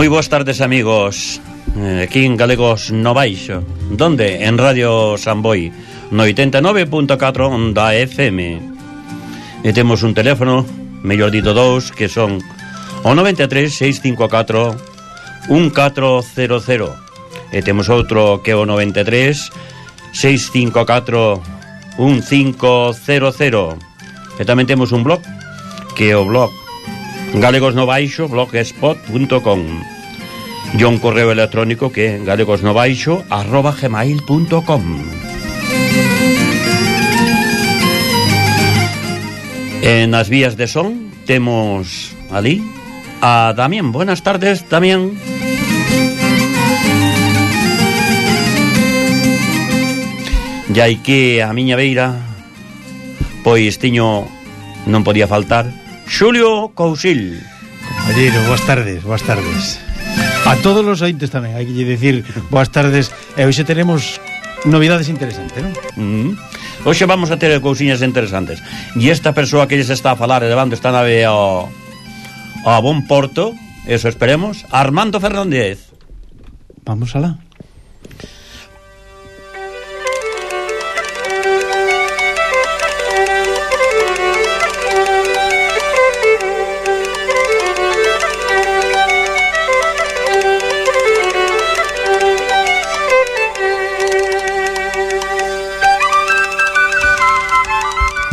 Moi boas tardes, amigos. Eh, aquí en Galegos no baixo. Donde? En Radio Samboy, no 89.4 da FM. E temos un teléfono, mellor dito dous, que son o 93 654 1400. E temos outro que é o 93 654 1500. E tamén temos un blog, que é o blog galegosnobaixo blogspot.com e un correo electrónico que gmail.com En as vías de son temos ali a Damián. Buenas tardes, Damián. E hai que a miña beira pois tiño non podía faltar Xulio Cousil. Compañeiro, boas tardes, boas tardes. A todos os ointes tamén, hai que lle dicir boas tardes. E hoxe tenemos novidades interesantes, non? Mm -hmm. Hoxe vamos a ter cousiñas interesantes. E esta persoa que lles está a falar levando esta nave ao, ao bon porto, eso esperemos, Armando Fernández. Vamos alá.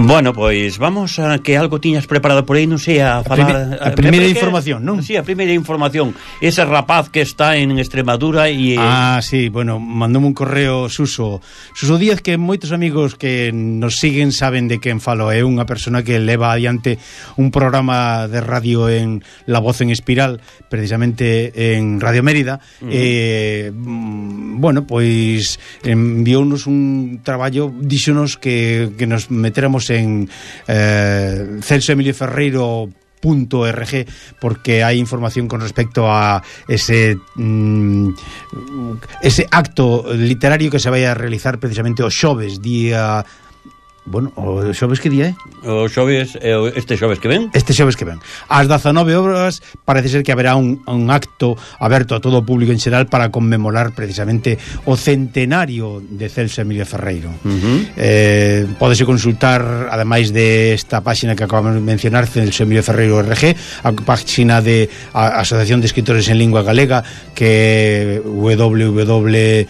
Bueno, pois vamos a que algo tiñas preparado por aí, non sei, a falar... A, a primeira información, non? Sí, a primeira información. Ese rapaz que está en Extremadura e... Eh, ah, sí, bueno, mandoume un correo Suso. Suso Díaz, que moitos amigos que nos siguen saben de quen falo. É unha persona que leva adiante un programa de radio en La Voz en Espiral, precisamente en Radio Mérida. Uh -huh. eh, mm, bueno, pois enviounos un traballo, díxonos que, que nos meteramos en eh, Celso Emilio .rg porque hai información con respecto a ese mm, ese acto literario que se vai a realizar precisamente o xoves día Bueno, o xoves que día é? Eh? O xoves, este xoves que ven? Este xoves que ven. Ás 19 horas parece ser que haberá un, un acto aberto a todo o público en xeral para conmemorar precisamente o centenario de Celso Emilio Ferreiro. Uh -huh. eh, pódese consultar, ademais de esta páxina que acabamos de mencionar, Celso Emilio Ferreiro RG, a páxina de a Asociación de Escritores en Lingua Galega, que é www.alg.com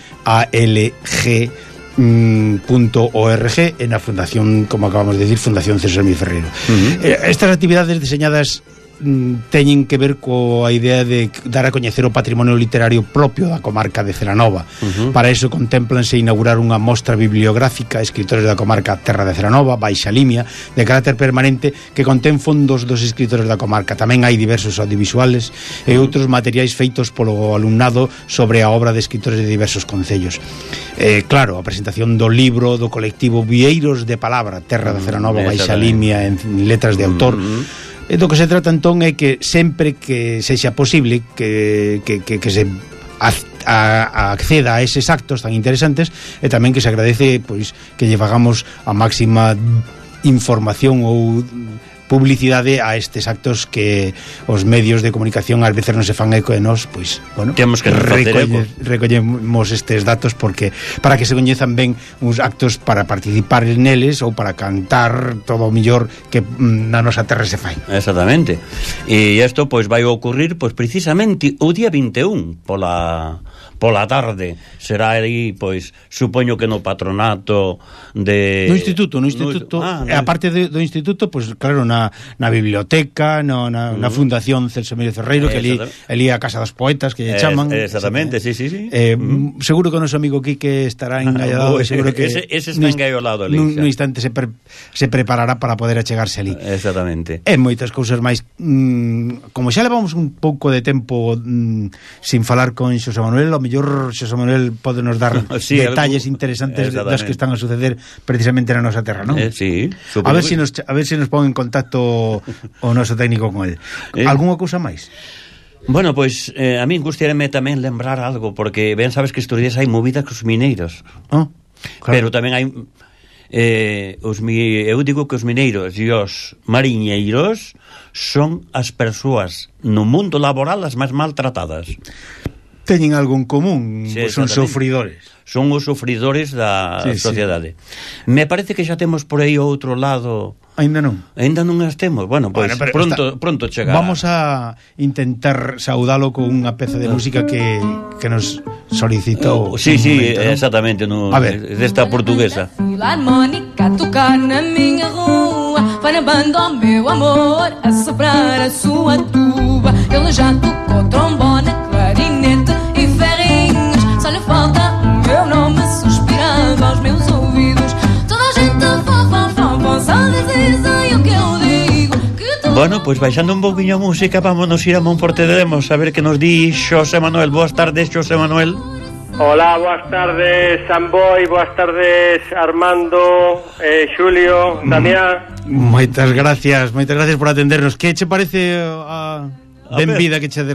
www.alg .org en a fundación, como acabamos de decir, Fundación César Mi Ferreiro. Uh -huh. Estas actividades diseñadas Mm, teñen que ver coa idea de dar a coñecer o patrimonio literario propio da comarca de Ceranova. Uh -huh. Para iso contemplanse inaugurar unha mostra bibliográfica escritores da comarca Terra de Ceranova, Baixa Limia, de carácter permanente que contén fondos dos escritores da comarca. Tamén hai diversos audiovisuales uh -huh. e outros materiais feitos polo alumnado sobre a obra de escritores de diversos concellos. Eh, claro, a presentación do libro do colectivo Vieiros de Palabra, Terra de Ceranova. Baixa Limia, en letras de autor. Uh -huh E do que se trata entón é que sempre que sexa posible que, que, que, que se a, a, acceda a eses actos tan interesantes e tamén que se agradece pois que lle fagamos a máxima información ou publicidade a estes actos que os medios de comunicación ás veces non se fan eco e nos, pois, bueno, temos que recolle, recollemos estes datos porque para que se coñezan ben uns actos para participar neles ou para cantar todo o millor que mm, na nosa terra se fai. Exactamente. E isto pois vai ocurrir pois precisamente o día 21 pola pola tarde será aí, pois, supoño que no patronato de... No instituto, no instituto, no, ah, no... aparte de, do instituto, pois, claro, na, na biblioteca, no, na, uh -huh. na fundación Celso Emilio Ferreiro, que ali, ali a Casa dos Poetas, que lle eh, chaman. Exactamente, sí, sí, sí. Eh, uh -huh. Seguro que o noso amigo Quique estará engallado, seguro que... Ese, ese está engallolado ali. Nun, nun instante se, pre, se preparará para poder achegarse ali. Exactamente. E moitas cousas máis... Mm, como xa levamos un pouco de tempo mm, sin falar con Xosé Manuel, o mellor Xosé Manuel pode nos dar sí, detalles algo, interesantes das que están a suceder precisamente na nosa terra, non? Eh, sí, a ver se si nos a ver se si nos pon en contacto o noso técnico con el. Eh. Algúnha cousa máis? Bueno, pois pues, eh, a min gustaríame tamén lembrar algo porque ben sabes que estes días hai movida cos mineiros. Ah, claro. Pero tamén hai eh, os mi, eu digo que os mineiros e os mariñeiros son as persoas no mundo laboral as máis maltratadas teñen algo en común, sí, son sofridores. Son os sofridores da sí, sociedade. Sí. Me parece que xa temos por aí outro lado. Ainda non. Ainda non as temos. Bueno, pois pues, bueno, pronto está... pronto chega. Vamos a intentar saudalo con unha peza de ah. música que, que nos solicitou. Uh, sí, sí, momento, ¿no? exactamente, no, a ver. desta portuguesa. Filarmónica tocar na miña rua, farabando meu amor a soprar a súa tuba. Ele já tocou trombone Bueno, pois pues baixando un pouquinho a música Vámonos ir a Monforte de Demos A ver que nos di Xosé Manuel Boas tardes, Xosé Manuel Hola, boas tardes, Samboy, boas tardes, Armando, eh, Xulio, mm. Damián. Moitas gracias, moitas gracias por atendernos. Que che parece eh, a, a ben vida que che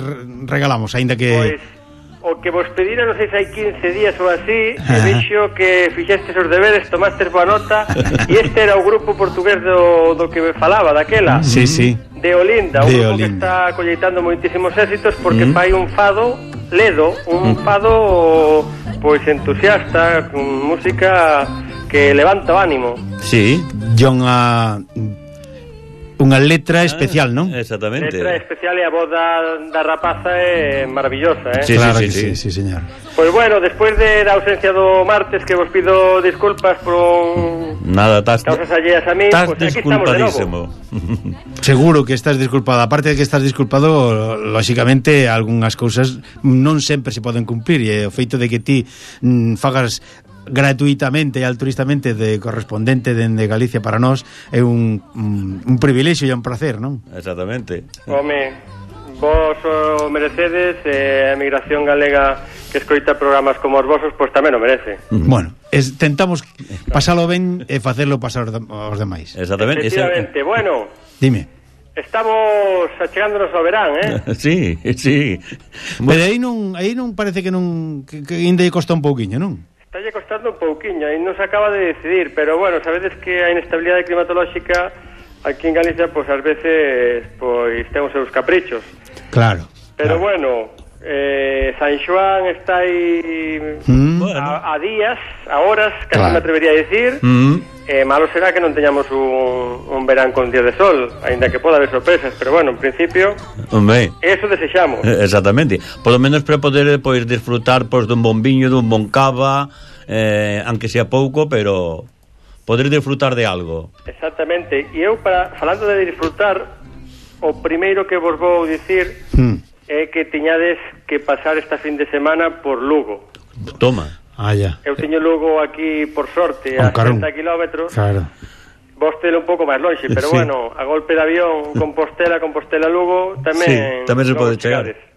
regalamos, aínda que... Pois, o que vos pedira, non sei se hai 15 días ou así, e vexo que fixestes os deberes, tomastes boa nota, e este era o grupo portugués do, do que me falaba, daquela. Sí, sí. De Olinda, un de grupo Olinda. que está colleitando moitísimos éxitos porque mm. fai un fado ledo, un mm. fado pois entusiasta, con música que levanta o ánimo. Sí. John a Unha letra especial, non? Ah, exactamente. Letra especial e a voz da, da rapaza é maravillosa, eh? Sí, claro sí, que sí, sí, sí, señor. Pois pues bueno, despois de, da ausencia do martes que vos pido disculpas por Nada, tas, causas alleas a mí, estás pues pois aquí disculpadísimo. Seguro que estás disculpado. Aparte de que estás disculpado, lógicamente algunhas cousas non sempre se poden cumplir e o feito de que ti mm, fagas gratuitamente e altruistamente de correspondente dende Galicia para nós é un, un, un privilexio e un placer, non? Exactamente. Home, vos o merecedes e eh, a emigración galega que escoita programas como os vosos pois tamén o merece. Mm-hmm. Bueno, es, tentamos eh, pasalo ben e facelo pasar aos demais. Exactamente. Exactamente. Bueno. Dime. Estamos achegándonos ao verán, eh? Sí, sí. Pero aí non, aí non parece que non que, que ainda costa un pouquiño, non? Está costando un pouquiño e non se acaba de decidir, pero bueno, sabedes que a inestabilidade climatolóxica aquí en Galicia, pois pues, ás veces pois ten os seus caprichos. Claro. Pero claro. bueno, Eh, San Xoán está aí mm. a, a días, a horas, casi claro. me atrevería a decir. Mm. Eh, malo será que non teñamos un, un verán con día de sol, aínda que poda haber sorpresas, pero bueno, en principio Hombre. eso desexamos. Eh, exactamente. Por lo menos para poder pois disfrutar pois dun bon viño, dun bon cava, eh, aunque sea pouco, pero poder disfrutar de algo. Exactamente. E eu para falando de disfrutar, o primeiro que vos vou dicir mm é que tiñades que pasar esta fin de semana por Lugo. Toma. Ah, ya. Eu teño Lugo aquí, por sorte, a 30 60 kilómetros. Claro. Vos telo un pouco máis lonxe, pero sí. bueno, a golpe de avión, Compostela, Compostela, Lugo, tamén... Sí, tamén se pode chegar. Chegades.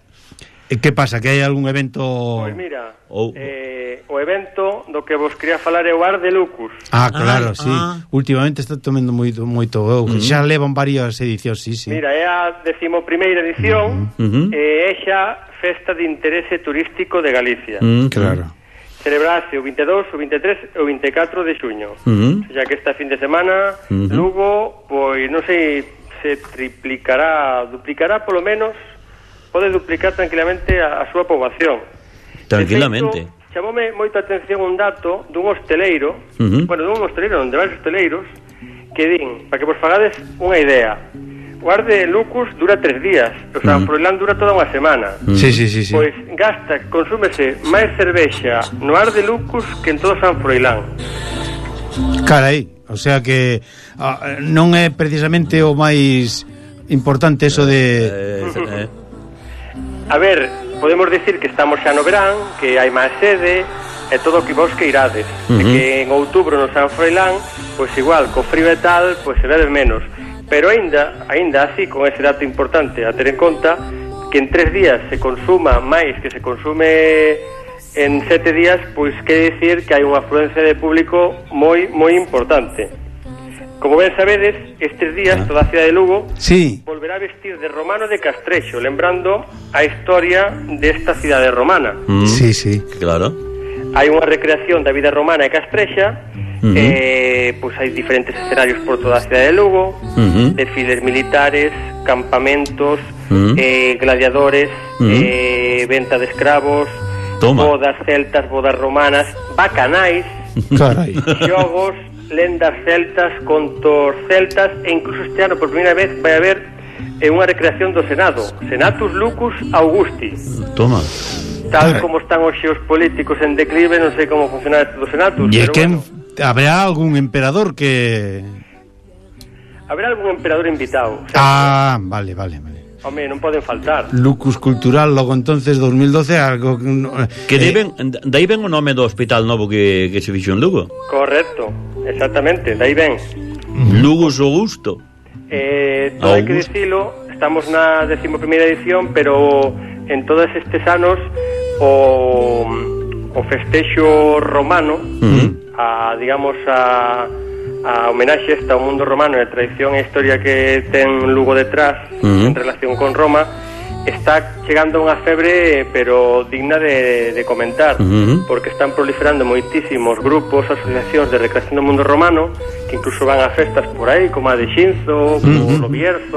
E que pasa? Que hai algún evento... Pois mira, oh. eh, o evento do que vos quería falar é o Ar de Lucus. Ah, claro, ah, sí. Ah. Últimamente está tomando moito, moito eu. Uh -huh. Xa levan varias edicións, sí, sí. Mira, é a decimoprimeira edición uh -huh. Uh -huh. e é xa Festa de Interese Turístico de Galicia. Mm, claro. Celebrase o 22, o 23 e o 24 de xuño. Uh -huh. Xa que esta fin de semana, uh -huh. Lugo, pois non sei, se triplicará, duplicará polo menos pode duplicar tranquilamente a, a súa poboación. Tranquilamente. Feito, chamoume moita atención un dato dun hosteleiro, uh -huh. bueno, dun hosteleiro, onde de varios hosteleiros, que din, para que vos fagades unha idea, o ar de Lucus dura tres días, o sea, uh -huh. Froilán dura toda unha semana. Uh -huh. Sí, sí, sí, sí. Pois gasta, consúmese máis cervexa no ar de Lucus que en todo San Froilán. Carai, o sea que ah, non é precisamente o máis importante eso de... Eh, eh, eh. A ver, podemos decir que estamos xa no verán, que hai máis sede, e todo o que vos que irades. Uh -huh. E que en outubro no San Froilán, pois igual, co frío e tal, pois se bebe menos. Pero aínda, aínda así, con ese dato importante a ter en conta, que en tres días se consuma máis que se consume en sete días, pois que decir que hai unha afluencia de público moi moi importante. Como ben sabedes, estes días ah. toda a cidade de Lugo sí. volverá a vestir de romano de Castrexo, lembrando a historia desta cidade romana. Mm. Sí, sí. Claro. hai unha recreación da vida romana e castrexa, Ujú. eh, pois hai diferentes escenarios por toda a cidade de Lugo, Ujú. desfiles militares, campamentos, Ujú. eh, gladiadores, eh, venta de escravos, Toma. bodas celtas, bodas romanas, bacanais, Carai. xogos, lendas celtas, contos celtas e incluso este ano por primeira vez vai haber eh, unha recreación do Senado, Senatus Lucus Augusti. Toma. Tal eh. como están hoxe os políticos en declive, non sei como funciona isto do Senatus. E que bueno. habrá algún emperador que... Habrá algún emperador invitado. O sea, ah, vale, vale, vale. Home, non poden faltar. Lucus Cultural, logo entonces 2012 algo que deben, eh... dai ben o nome do hospital novo que, que se fixo en Lugo. Correcto. Exactamente, dai ben. Lugo o gusto. Eh, todo hai que dicilo, estamos na 11ª edición, pero en todos estes anos o, o festexo romano, uh -huh. a, digamos, a, a homenaxe esta ao mundo romano e a tradición e historia que ten Lugo detrás uh -huh. en relación con Roma, está chegando unha febre pero digna de, de comentar uh -huh. porque están proliferando moitísimos grupos, asociacións de recreación do mundo romano que incluso van a festas por aí como a de Xinzo, como uh -huh.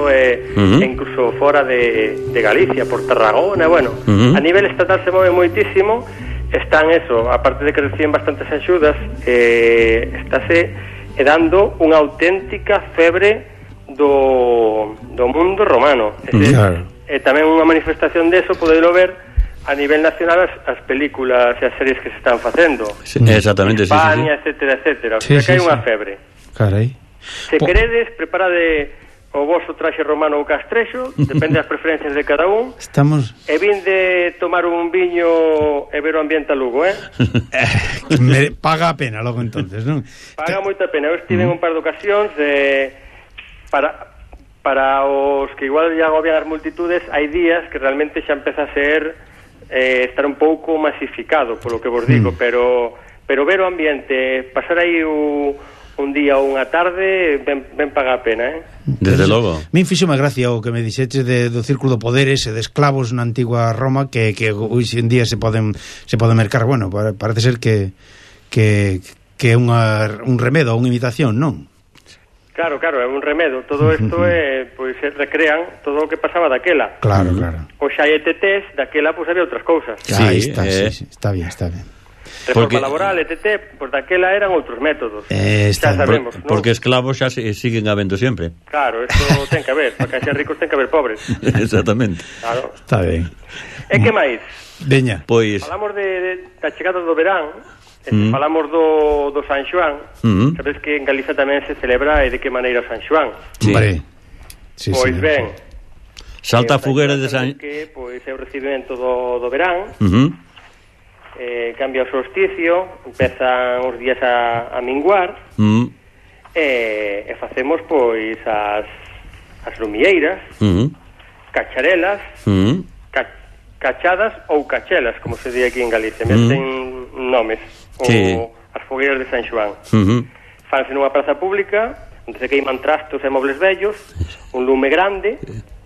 E, uh -huh. e incluso fora de, de Galicia, por Tarragona bueno, uh -huh. a nivel estatal se move moitísimo están eso, aparte de que reciben bastantes axudas eh, estáse dando unha auténtica febre do, do mundo romano. É, claro e tamén unha manifestación deso podelo ver a nivel nacional as, as películas e as series que se están facendo. Sí, exactamente, España, sí, sí, sí. etcétera, etcétera. O sea, sí, que sí, hai sí. unha febre. Carai. Se po... queredes, preparade o vosso traxe romano ou castrexo, depende das preferencias de cada un. Estamos... E vin de tomar un viño e ver o ambiente a Lugo, eh? Me paga a pena logo entonces, non? Paga moita pena. Eu estive en mm. un par de ocasións de... Para, para os que igual ya agobian as multitudes, hai días que realmente xa empeza a ser eh, estar un pouco masificado, polo que vos mm. digo, mm. pero pero ver o ambiente, pasar aí o, un día ou unha tarde, ben, ben paga a pena, eh? Desde logo. Min fixo má gracia o que me dixetes de, do círculo do poder ese de esclavos na antigua Roma que, que hoxe en día se poden se poden mercar. Bueno, parece ser que que, que é unha, un remedo, unha imitación, non? Claro, claro, é un remedo. Todo isto é, pois, recrean todo o que pasaba daquela. Claro, claro. O xa ETTs, daquela, pois, había outras cousas. Sí, Aí está, eh... sí, sí, está bien, está bien. Reforma porque... laboral, ETT, pois daquela eran outros métodos. Eh, está, xa sabemos, por, ¿no? Porque esclavos xa se, siguen habendo sempre. Claro, isto ten que haber, para que xa ricos ten que haber pobres. Exactamente. Claro. Está ben. E que máis? Veña. Pois... Falamos de, de, da chegada do verán, E se mm. falamos do, do San Xoán, mm. sabes que en Galiza tamén se celebra e de que maneira San Xoán. Sí. Vale. Sí, pois sí, ben. Salta eh, a fogueira de San... Que, pois, é o recibimento do, do verán, uh eh, cambia o solsticio, empezan os días a, a minguar, -huh. Mm. eh, e facemos, pois, as, as lumieiras, uh -huh. cacharelas, uh -huh. ca, cachadas ou cachelas, como se di aquí en Galicia, Mm. -huh. meten nomes sí. o as fogueiras de San Xoán. Uh -huh. Fanse nunha praza pública, onde se queiman trastos e mobles vellos, un lume grande,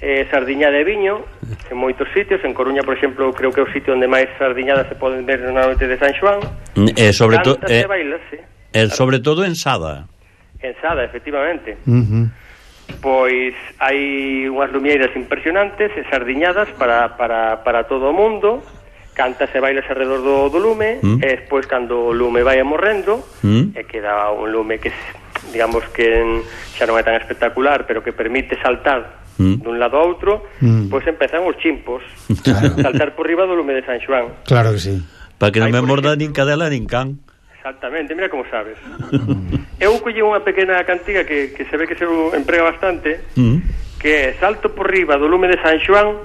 eh, sardiñada de viño, en moitos sitios, en Coruña, por exemplo, creo que é o sitio onde máis sardiñadas se poden ver na noite de San Xoán. Mm, e eh, sobre todo... Eh, bailas, sí. eh, sobre todo en Sada. En Sada, efectivamente. Uh -huh. Pois hai unhas lumeiras impresionantes e sardiñadas para, para, para todo o mundo, canta e bailas alrededor do, do lume mm. e despois cando o lume vai morrendo mm. e queda un lume que digamos que xa non é tan espectacular pero que permite saltar mm. dun lado a outro mm. pois empezan os chimpos claro. saltar por riba do lume de San Xoán claro que sí para que non me morda nin cadela nin can Exactamente, mira como sabes Eu collei unha pequena cantiga que, que se ve que se emprega bastante mm. que salto por riba do lume de San Xoán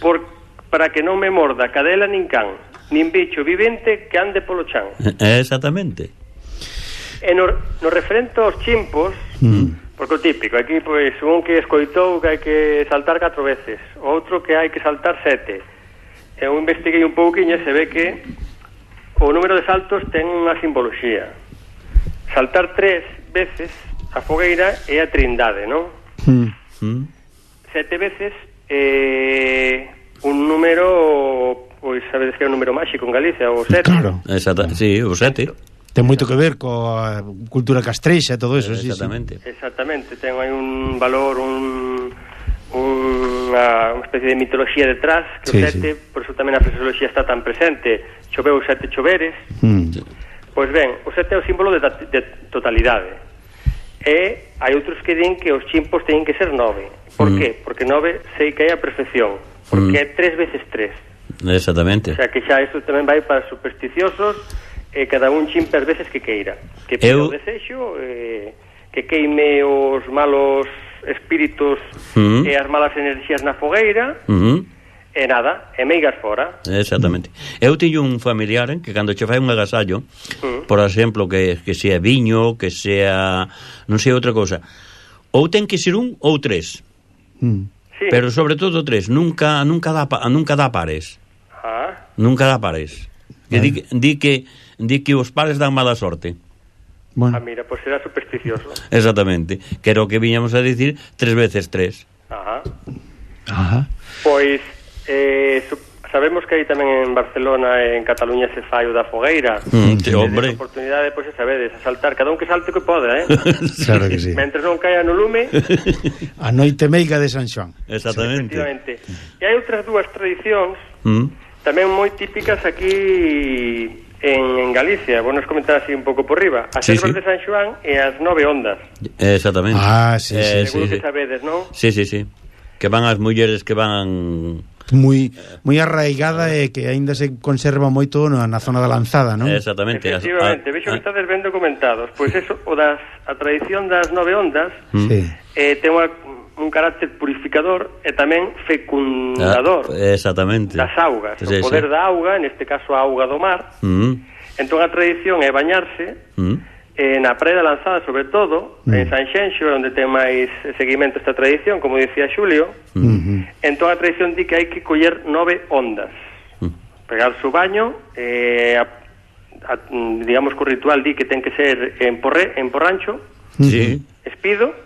porque para que non me morda cadela nin can, nin bicho vivente que ande polo chan. Eh, exactamente. E no, no referente aos chimpos, mm. porque o típico, aquí pois un que escoitou que hai que saltar catro veces, outro que hai que saltar sete. Eu investiguei un pouquiño e se ve que o número de saltos ten unha simboloxía. Saltar tres veces a fogueira é a trindade, non? Mm. mm. Sete veces eh, un número pois sabedes que é un número máxico en Galicia, o 7. Claro. Exacta, sí, o 7. Ten moito que ver coa cultura castreixa e todo eso, sí, Exactamente. Sí, sí. Exactamente, ten hai un valor, un, unha especie de mitoloxía detrás, que sí, o sete, sí. por eso tamén a fraseoloxía está tan presente. Choveu sete choveres. Mm. Pois ben, o sete é o símbolo de, de totalidade. E hai outros que din que os chimpos teñen que ser nove. Por mm. que? Porque nove sei que é a perfección porque mm. é tres veces tres. Exactamente. O sea, que xa isto tamén vai para supersticiosos e eh, cada un chin per veces que queira. Que eu... o desexo, eh, que queime os malos espíritus mm. Mm-hmm. e as malas enerxías na fogueira, mm. E nada, e meigas fora. Exactamente. Eu teño un familiar eh, que cando che fai un agasallo, mm. por exemplo, que, que sea viño, que sea... non sei outra cousa, ou ten que ser un ou tres. Mm sí. pero sobre todo tres, nunca nunca dá nunca dá pares. Ah. Nunca dá pares. Que di, di que di que os pares dan mala sorte. Bueno. Ah, mira, pois pues era supersticioso. Exactamente. Que era o que viñamos a dicir tres veces tres. Ajá. Ajá. Pois, eh, Sabemos que aí tamén en Barcelona e en Cataluña se fai o da fogueira. Mm, que hombre. oportunidade, pois, pues, sabedes, a saltar. Cada un que salte que poda, eh? claro que sí. Mentre non caia no lume... a noite meiga de San Xoán. Exactamente. Sí, e hai outras dúas tradicións mm. tamén moi típicas aquí en, en Galicia. Vos nos comentar así un pouco por riba. As sí, sí. de San Xoán e as nove ondas. Exactamente. Ah, sí, eh, sí. Seguro sí, que sí. sabedes, non? Sí, sí, sí. Que van as mulleres que van moi eh. moi arraigada e que aínda se conserva moito na, na zona da Lanzada, non? Exactamente. Efectivamente, a, vexo que ah. estades ben documentados. Pois eso, o das a tradición das nove ondas mm. sí. eh, ten unha un carácter purificador e tamén fecundador ah, exactamente. das augas, sí, o poder sí. da auga, neste caso a auga do mar. Mm. Entón a tradición é bañarse mm eh, na Praia da Lanzada, sobre todo, mm. en Sanxenxo, onde ten máis seguimento esta tradición, como dicía Xulio, mm -hmm. entón a tradición di que hai que coller nove ondas. Mm. Pegar su baño, eh, a, a, digamos que o ritual di que ten que ser en, porre, en porrancho, mm. sí. espido,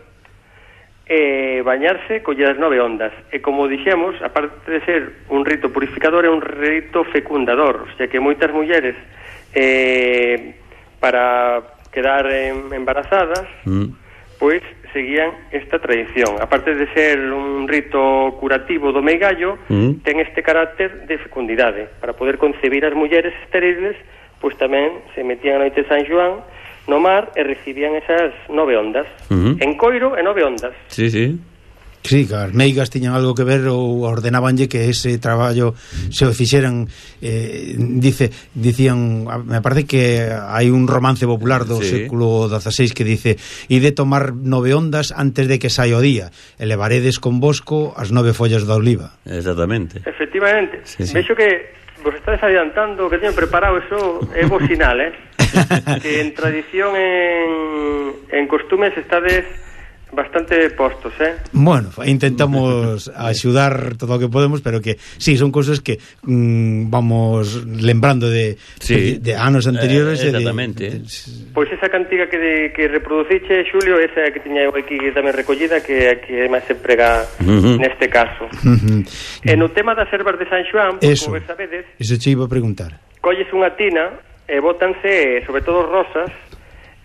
eh, bañarse, coller as nove ondas. E como dixemos, aparte de ser un rito purificador, é un rito fecundador, xa que moitas mulleres... Eh, para quedar em, embarazadas Mm. pois seguían esta tradición. Aparte de ser un rito curativo do meigallo, Mm. ten este carácter de fecundidade. Para poder concebir as mulleres estériles, pois tamén se metían a noite de San Joán no mar e recibían esas nove ondas. Ujú. En coiro e nove ondas. Sí, sí. Sí, que as meigas tiñan algo que ver ou ordenabanlle que ese traballo se o fixeran eh, dice, dicían me parece que hai un romance popular do sí. século XVI que dice e de tomar nove ondas antes de que saia o día elevaredes con bosco as nove follas da oliva Exactamente Efectivamente, sí, sí. vexo que vos estades adiantando que teño preparado eso é bo sinal, eh? que en tradición en, en costumes estades Bastante postos, eh? Bueno, intentamos axudar todo o que podemos, pero que sí, son cousas que mm, vamos lembrando de, sí. de, de anos anteriores. Eh, exactamente. De, de, de... Pois esa cantiga que, de, que reproduciche, Xulio, esa que tiña eu aquí tamén recollida, que, que máis se emprega uh -huh. neste caso. Uh -huh. E no tema das ervas de San Xoán, como sabedes... Eso che iba a preguntar. Colles unha tina e bótanse, sobre todo rosas,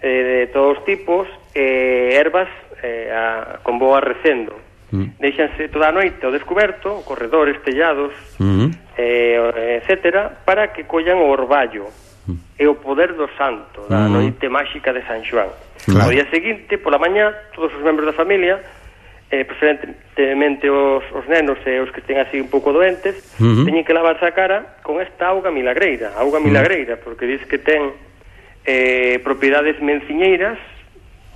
eh, de todos tipos, eh, ervas eh, a, con boa recendo. Mm. Deixanse toda a noite ao descoberto, corredores, tellados, mm. Eh, eh, etcétera, para que collan o orballo mm. e o poder do santo da mm. noite máxica de San Xoán. Claro. O día seguinte, pola mañá, todos os membros da familia eh, preferentemente os, os nenos e eh, os que estén así un pouco doentes, uh -huh. teñen que lavarse a cara con esta auga milagreira, auga uh -huh. milagreira, porque diz que ten eh, propiedades menciñeiras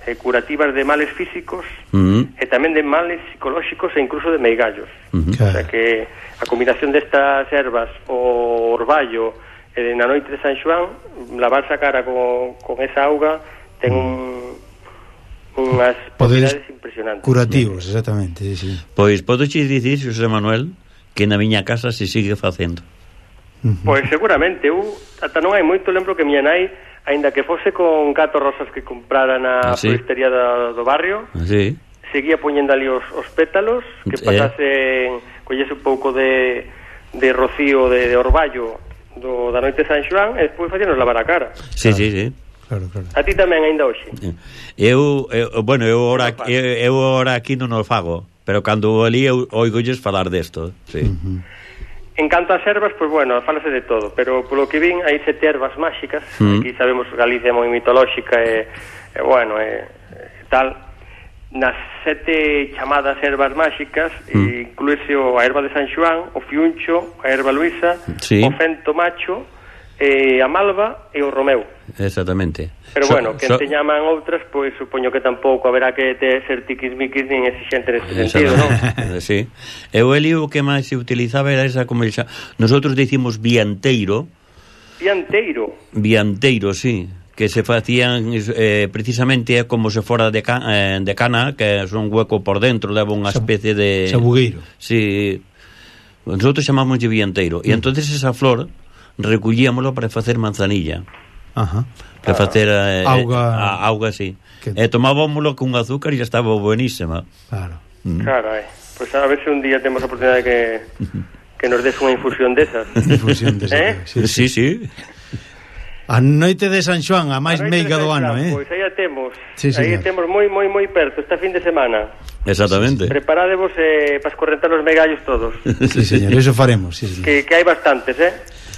eh, curativas de males físicos uh -huh. e tamén de males psicolóxicos e incluso de meigallos. Uh -huh. O sea que a combinación destas ervas, o orballo, eh, na noite de San Xoán, lavarse a cara con, con esa auga ten un, unhas poderes impresionantes. Curativos, exactamente, sí, sí. Pois podo che dicir, José Manuel, que na miña casa se sigue facendo. Pois seguramente, eu ata non hai moito lembro que miña nai aínda que fose con catro rosas que comprara na ah, sí. floristería do, do barrio, ah, sí. seguía poñendo ali os, os pétalos, que eh. pasasen, eh. collese un pouco de, de rocío, de, de orballo do, da noite de San Xoán, e despois facíanos lavar a cara. Sí, claro. sí, sí. Claro, claro. A ti tamén aínda hoxe. Eh, eu, eu bueno, eu ora, eu, eu ora aquí non o fago, pero cando ali eu oigolles falar desto, sí. Uh -huh. En canto ás ervas, pois bueno, falase de todo, pero polo que vin hai sete ervas máxicas, mm. aquí sabemos Galicia é moi mitolóxica e, e bueno, e, e tal, nas sete chamadas ervas máxicas mm. incluirse a erva de San Xoán, o fiuncho, a erva luisa, sí. o fento macho eh, a Malva e o Romeu. Exactamente. Pero so, bueno, que so... te llaman outras, pois pues, supoño que tampouco haberá que te ser tiquismiquis nin exixente neste sentido, non? sí. Eu Eli o que máis se utilizaba era esa como xa... Nosotros dicimos vianteiro. Vianteiro? Vianteiro, sí que se facían eh, precisamente como se fora de, can, eh, de cana, que é un hueco por dentro, leva unha especie de... Sabugueiro. Sí, nosotros chamamos de vianteiro. Mm. E entonces esa flor recollíamolo para facer manzanilla. Ajá. Para ah, facer eh, eh, auga, a, auga sí. Que... Eh, e tomábamoslo con azúcar e estaba buenísima. Claro. Mm. Claro, eh. Pois pues a ver se si un día temos a oportunidade que que nos des unha infusión desas. Infusión desas. eh? Sí, sí. sí, sí. A noite de San Xoán, a máis a meiga do ano, eh? Pois aí a temos. Sí, aí a temos moi, moi, moi perto, esta fin de semana. Exactamente. Preparádevos eh, para escorrentar os megallos todos. sí, señor, eso faremos. Sí, señor. Que, que hai bastantes, eh?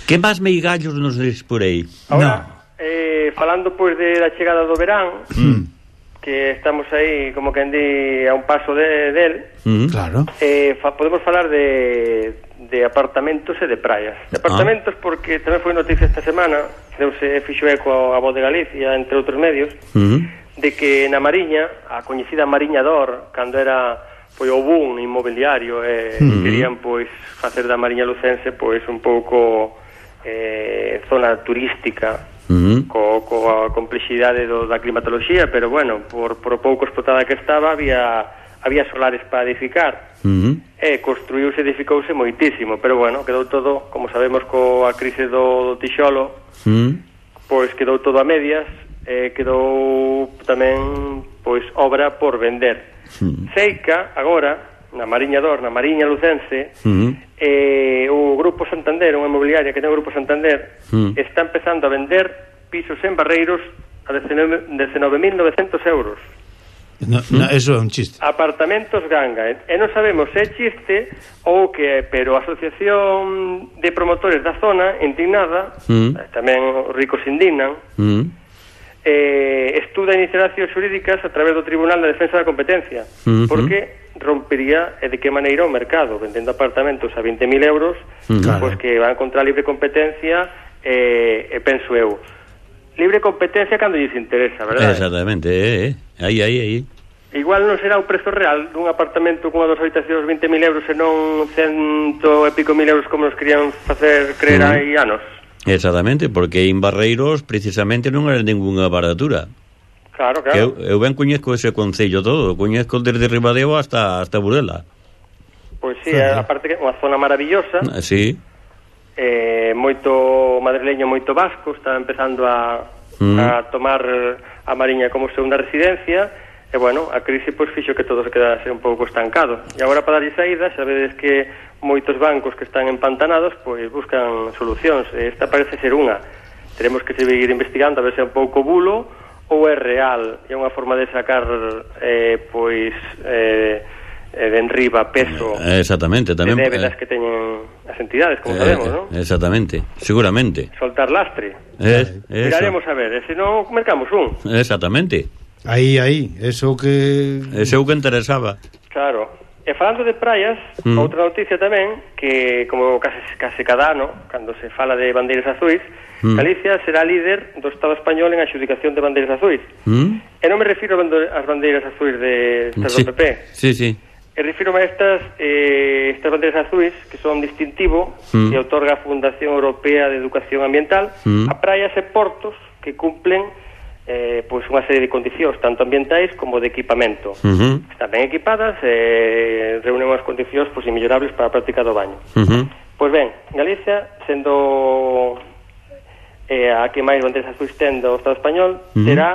Que máis meigallos nos des por aí? Ahora, no. eh, falando pois de da chegada do verán, mm. que estamos aí, como que di, a un paso de, del, mm, claro. eh, fa, podemos falar de, de apartamentos e de praias. De ah. apartamentos ah. porque tamén foi noticia esta semana, deuse fixo eco a, a voz de Galicia, entre outros medios, mm. de que na Mariña, a coñecida Mariña d'Or, cando era foi o boom inmobiliario e eh, mm. querían pois facer da Mariña Lucense pois un pouco eh, zona turística Mm co, coa complexidade do, da climatoloxía, pero bueno, por, por pouco explotada que estaba había había solares para edificar. Uh mm -huh. E construíuse, edificouse moitísimo, pero bueno, quedou todo, como sabemos coa crise do, do tixolo, uh mm -huh. pois quedou todo a medias, e quedou tamén pois obra por vender. Uh -huh. Seica agora na Mariña Dor, na Mariña Lucense, uh -huh. eh, o Grupo Santander, unha inmobiliaria que ten o Grupo Santander, uh -huh. está empezando a vender pisos en Barreiros a 19.900 euros. No, no, eso é un chiste. Apartamentos ganga. E, e non sabemos se é chiste ou que pero a Asociación de Promotores da Zona, indignada, mm. tamén os ricos indignan, mm. eh, estuda iniciacións xurídicas a través do Tribunal de Defensa da Competencia, mm porque rompería e de que maneira o mercado, vendendo apartamentos a 20.000 euros, mm. claro. pois que van contra a libre competencia e, e penso eu. Libre competencia cando lles interesa, verdad? Exactamente, eh, eh. aí, aí, aí. Igual non será o prezo real dun apartamento cunha dos habitacións 20.000 euros e non cento e pico mil euros como nos querían facer creer uh -huh. hai anos. Exactamente, porque en Barreiros precisamente non era ninguna baratura. Claro, claro. Que eu, eu ben coñezco ese concello todo, coñezco desde Ribadeo hasta hasta Burela. Pois sí, claro. a parte unha zona maravillosa. Ah, sí. Eh, moito madrileño, moito vasco, está empezando a, mm. a tomar a Mariña como segunda residencia e bueno, a crise pois fixo que todo se quedase un pouco estancado. E agora para darlle saída, sabedes que moitos bancos que están empantanados pois buscan solucións, esta parece ser unha. Teremos que seguir investigando a ver se é un pouco bulo ou é real, é unha forma de sacar eh, pois eh, eh de enriba peso eh, exactamente tamén de débedas eh, que teñen as entidades, como eh, sabemos, non? Exactamente, seguramente. Soltar lastre. Es, eh, eh Miraremos a ver, se non mercamos un. Exactamente. Aí, aí, eso que... Eso que interesaba. Claro. E falando de praias, mm. outra noticia tamén, que como case, case cada ano, cando se fala de bandeiras azuis, Mm. Galicia será líder do Estado español en a adjudicación de bandeiras azuis. Mm. E non me refiro ás bandeiras azuis de mm, estas sí. do PP. Sí, sí. E refiro a estas, eh, estas bandeiras azuis que son distintivo mm. que otorga a Fundación Europea de Educación Ambiental mm. a praias e portos que cumplen eh, pois unha serie de condicións tanto ambientais como de equipamento uh -huh. están ben equipadas e eh, reúnen unhas condicións pois, inmellorables para a práctica do baño uh -huh. Pois ben, Galicia, sendo eh, a que máis bandeiras asustendo o Estado español, uh -huh. será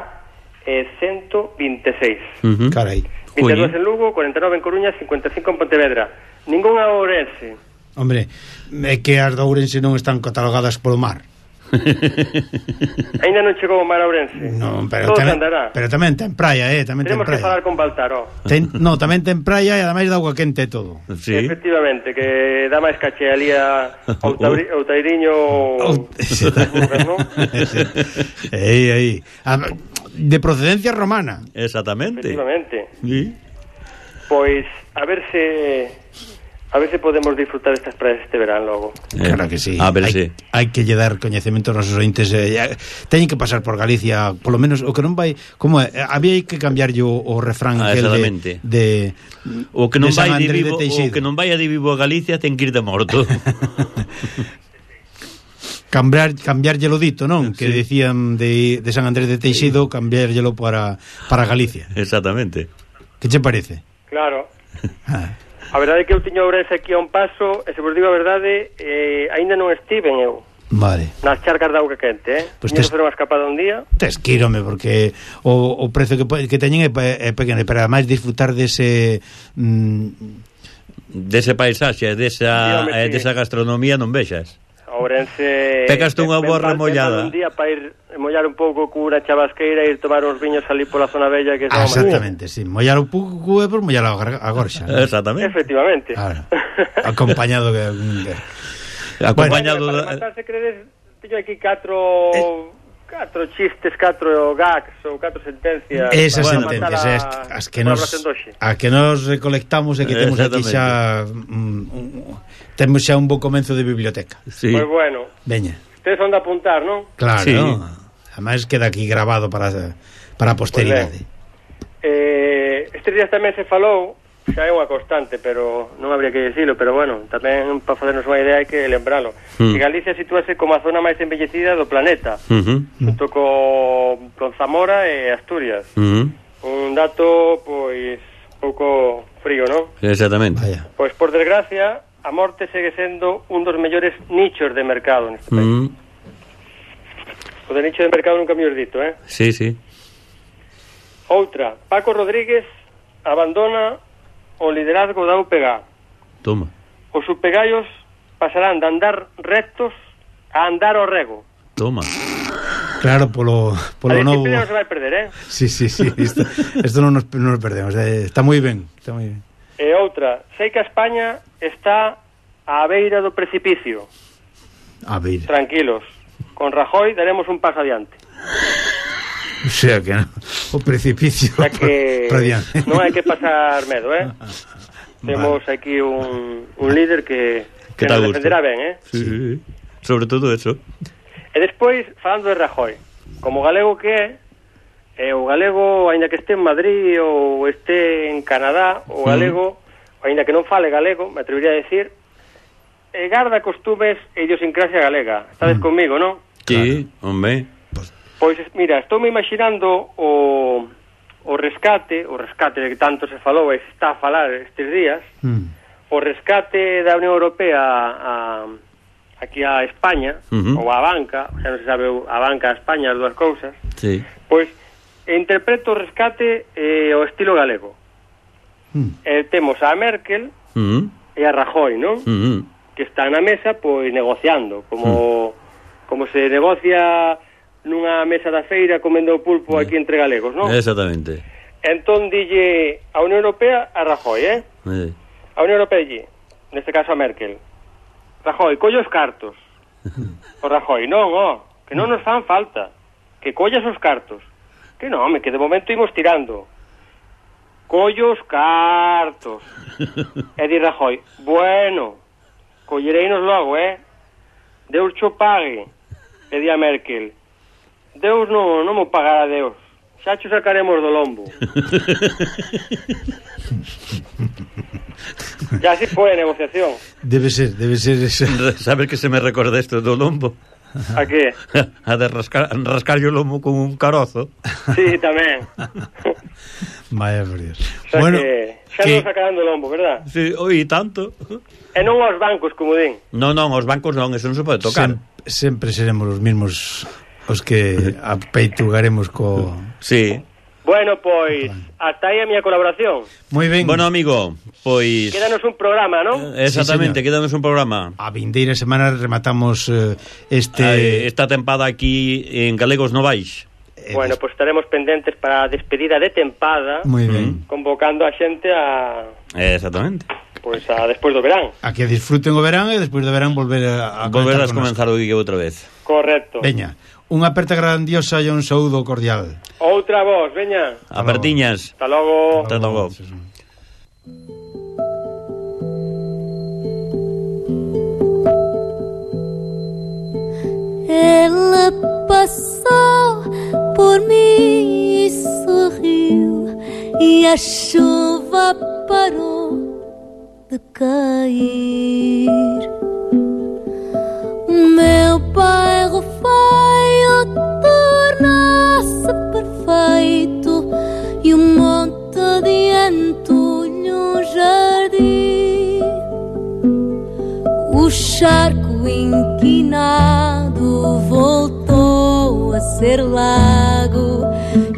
eh, 126. Uh -huh. Carai. 22 Oye. en Lugo, 49 en Coruña, 55 en Pontevedra. Ningún a Ourense. Hombre, é que as de Ourense non están catalogadas polo mar. Ainda non chegou o mar Ourense. Non, pero Todo tamén, andará. pero tamén ten praia, eh, tamén Tenemos ten praia. que falar con Baltaró. Ten, no, tamén ten praia e ademais da auga quente todo. Sí. Efectivamente, que dá máis caché ali a Outauri, Outairiño ou ¿no? Aí, aí. De procedencia romana. Exactamente. Efectivamente. Sí. Pois a ver se A ver se podemos disfrutar estas praias este verán logo. Eh, claro que sí. Ah, a ver, hai, sí. hai que lle dar coñecemento aos nosos ointes. Eh, teñen que pasar por Galicia, polo menos o que non vai, como é, había que cambiar o, o refrán ah, de, de o que non de vai de vivo, de o que non vai a de vivo a Galicia ten que ir de morto. cambiar cambiarllelo dito, non? Sí. Que decían de, de San Andrés de Teixido cambiarllelo para para Galicia. Exactamente. Que che parece? Claro. Ah. A verdade é que eu tiño Ourense aquí a un paso, e se vos digo a verdade, eh, aínda non estiven eu. Vale. Nas charcas de auga quente, eh? Pues tes, facer unha escapada un día. Tes que ir, home, porque o, o prezo que, que teñen é, é pequeno, pero ademais disfrutar dese... Mm, dese paisaxe, desa, Dígame, eh, sí. desa gastronomía non vexas. Ourense... Pecaste unha borra mollada. Un día para ir mollar un pouco cura chavasqueira e ir tomar uns viños ali pola zona bella que ah, Exactamente, sí. mollar un pouco cura por mollar a gorxa. ¿no? Exactamente. Efectivamente. Ahora, acompañado que acompañado bueno, para matarse credes teño aquí catro catro chistes, catro gags ou catro sentencias. Esas bueno, sentencias, a, as que nos a que nos recolectamos e que temos aquí xa mm, temos xa un bo comenzo de biblioteca. Sí. Pois pues bueno. Veña. Ustedes son de apuntar, non? Claro. Sí. ¿no? Ademais queda aquí grabado para, para a posteridade. Pues eh, estes días tamén se falou, xa é unha constante, pero non habría que dicilo, pero bueno, tamén para facernos unha idea hai que lembralo. Mm. Que Galicia sitúase como a zona máis envellecida do planeta, uh -hmm. junto co, con Zamora e Asturias. Mm. Un dato, pois, pouco frío, non? Exactamente. Vaya. Pois, por desgracia, a morte segue sendo un dos mellores nichos de mercado neste país. Mm. O de nicho de mercado nunca me dito, eh? Sí, sí. Outra, Paco Rodríguez abandona o liderazgo da UPG. Toma. Os UPGallos pasarán de andar rectos a andar ao rego. Toma. Claro, polo, polo a novo... non se vai perder, eh? Sí, sí, sí, isto, isto non, nos, non nos perdemos, eh, está moi ben, está moi ben. E outra, sei que a España está á beira do precipicio. A beira. Tranquilos. Con Rajoy daremos un paso adiante. O sea que no, o precipicio o sea que para, para. Non hai que pasar medo, eh? Temos vale. aquí un, un líder que, que, que nos defenderá ben, eh? Sí, sí, sí. Sobre todo eso. E despois, falando de Rajoy, como galego que é, eh, o galego, aínda que este en Madrid ou este en Canadá, o mm. galego, mm. aínda que non fale galego, me atrevería a decir, e garda costumes e idiosincrasia galega. Estades mm. comigo, non? Sí, claro. hombre. Pois, pues... mira, estou me imaginando o, o rescate, o rescate de que tanto se falou e está a falar estes días, mm. o rescate da Unión Europea a, a aquí a España, uh ou a banca, xa non se sabe a banca a España, as dúas cousas, sí. pois interpreto o rescate eh, o estilo galego. Mm. Eh, temos a Merkel mm e a Rajoy, non? Mm. Mm-hmm que están na mesa pois negociando, como mm. como se negocia nunha mesa da feira comendo o pulpo aquí hmm. entre galegos, non? Exactamente. Entón dille a Unión Europea a Rajoy, eh? Sí. A Unión Europea dille, neste caso a Merkel. Rajoy, collo os cartos. o Rajoy, non, oh, que non nos fan falta. Que collas os cartos. Que non, home, que de momento imos tirando. Collo os cartos. e di Rajoy, bueno, Collereinos logo, eh? Deus cho pague, pedía Merkel. Deus non, non mo pagará Deus. Xa cho sacaremos do lombo. Ya así foi a negociación. Debe ser, debe ser esa. Sabes que se me recorda isto do lombo? A que? A de rascar, rascar o lomo con un carozo. Sí, tamén. Vaya por Dios. O sea bueno, que xa que... non sacarando lombo, verdad? Sí, oi, tanto. E non aos bancos, como din. Non, non, os bancos non, eso non se pode tocar. Sem sempre seremos os mismos os que apeitugaremos co... Sí. Bueno, pois, hasta aí a miña colaboración. Moi ben. Bueno, amigo, pois... Quédanos un programa, non? Eh, exactamente, sí, quédanos un programa. A vindeira semana rematamos eh, este... Eh, esta tempada aquí en Galegos Novais. Eh, bueno, pois pues estaremos pendentes para a despedida de tempada. Moi ben. Mm-hmm. Convocando a xente a... Eh, exactamente. Pois pues a despois do verán. A que disfruten o verán e despois do verán volver a... a volver a comenzar o que outra vez. Correcto. Veña. Unha aperta grandiosa e un saúdo cordial. Outra voz, veña. Apertiñas. Hasta logo. Hasta logo. Ela passou por mim e sorriu, e a chuva parou de cair. O meu bairro feio torna-se perfeito, e um monte de entulho um jardim. O charco inquinado voltou a ser lago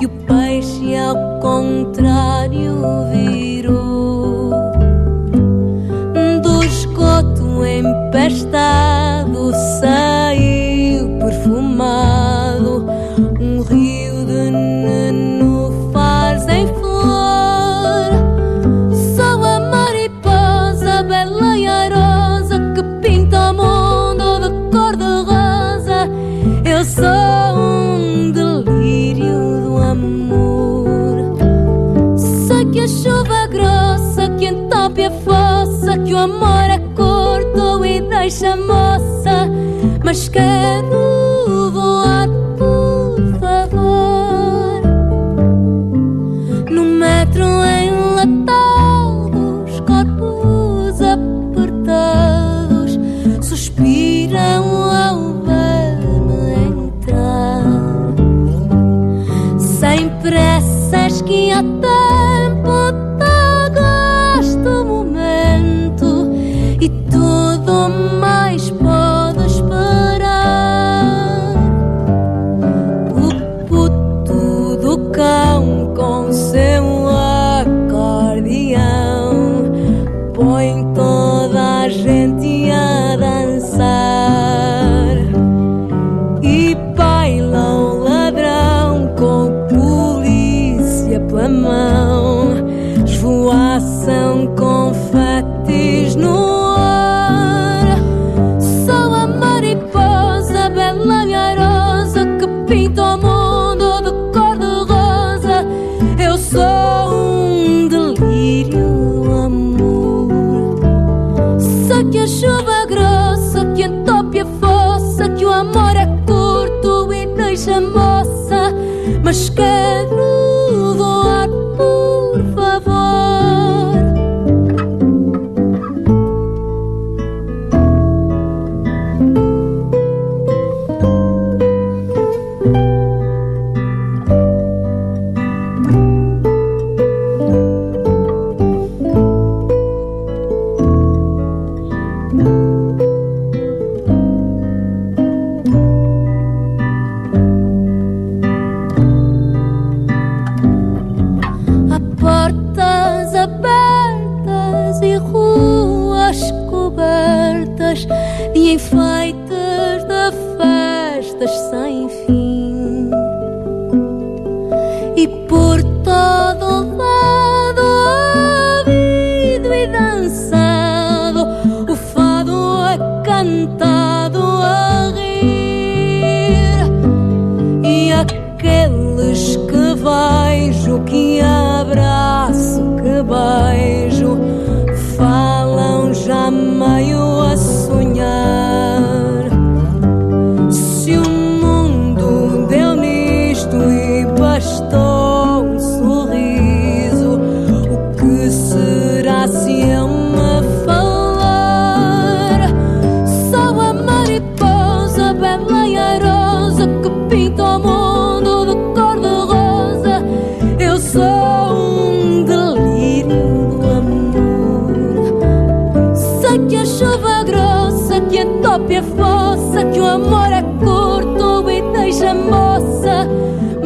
e o peixe ao contrário virou deixa moça. Mas quero voar, por favor no metro enlatados, corpos apertados, suspiram ao ver-me entrar. Sem pressas que há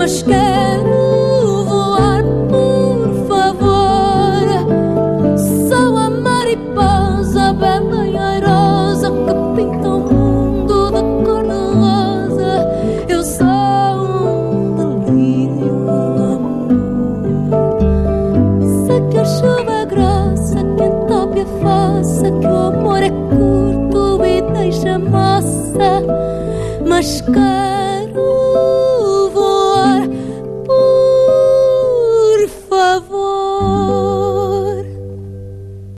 quero voar, por favor. Sou a mariposa bela e airosa que pinta o mundo de cor de rosa. Eu sou um delírio do amor. Sei que a chuva é grossa, que a tópia é fossa, que o amor é curto e deixa massa, mas quero.